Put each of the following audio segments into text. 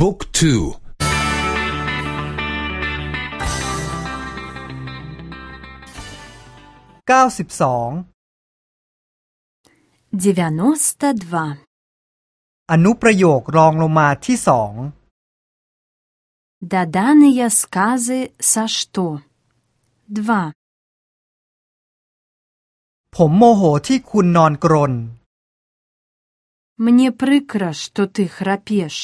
บุ๊กทูเก้าสิบสอง 92. อนุประโยครองลงมาที่สอง Доданыя сказы са што? 2. ผมโมโหที่คุณนอนกรน Мне прыкра, што ты храпеш.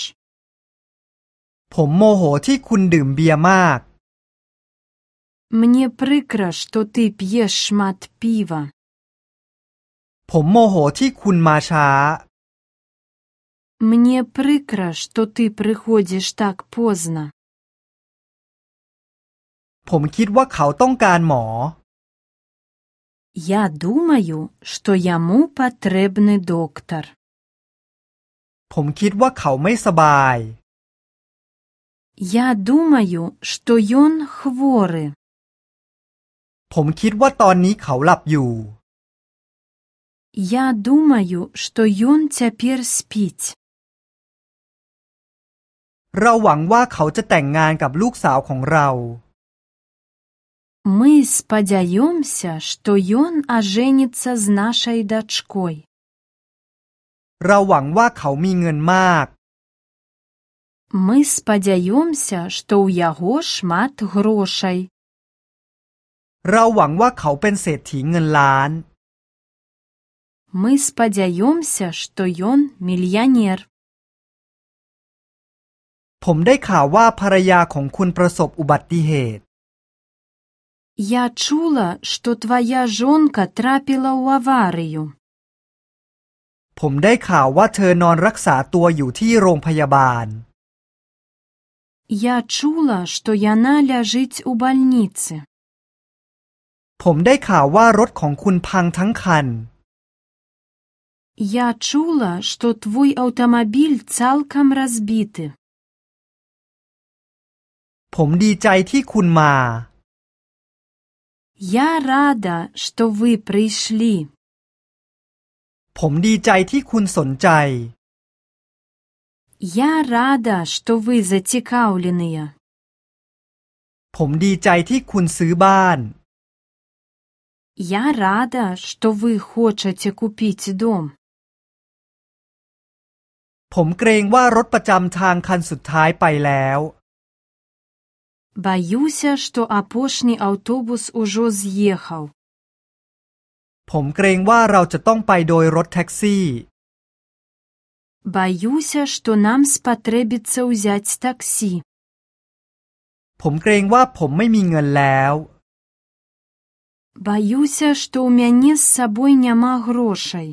ผมโมโหที่คุณดื่มเบียร์มาก Мне прыкра, што ты п'еш шмат піва. ผมโมโหที่คุณมาช้า Мне прыкра, што ты прыходзіш так позна. ผมคิดว่าเขาต้องการหมอ Я думаю, што яму патрэбны доктар. ผมคิดว่าเขาไม่สบาย Я думаю, што ён хворы. ผมคิดว่าตอนนี้เขาหลับอยู่ Я думаю, што ён цяпер спіць. เราหวังว่าเขาจะแต่งงานกับลูกสาวของเรา Мы спадзяёмся, што ён ажэніцца з нашай дачкой. เราหวังว่าเขามีเงินมาก Мы спадзяёмся, што ў яго шмат грошай. เราหวังว่าเขาเป็นเศรษฐีเงินล้าน Мы спадзяёмся, што ён мільянер. ผมได้ข่าวว่าภรรยาของคุณประสบอุบัติเหตุ Я чула, што твая жонка трапіла ў аварыю. ผมได้ข่าวว่าเธอนอนรักษาตัวอยู่ที่โรงพยาบาล Я чула, што яна ляжыць у бальніцы. ผมได้ข่าวว่ารถของคุณพังทั้งคัน Я чула, што твой аўтамабіль цалкам разбіты. ผมดีใจที่คุณมา Я рада, што вы прыйшлі. ผมดีใจที่คุณสนใจ Я рада, што вы зацікаўленыя. ผมดีใจที่คุณซื้อบ้าน Я рада, што вы хочаце купіць дом. ผมเกรงว่ารถประจำทางคันสุดท้ายไปแล้ว Баюся, што апошні аўтобус ужо з'ехаў. ผมเกรงว่าเราจะต้องไปโดยรถแท็กซี่ Баюся, што нам спатрэбіцца ўзяць таксі. ผมเกรงว่าผมไม่มีเงินแล้ว Баюся, што ў мяне з сабой няма грошай.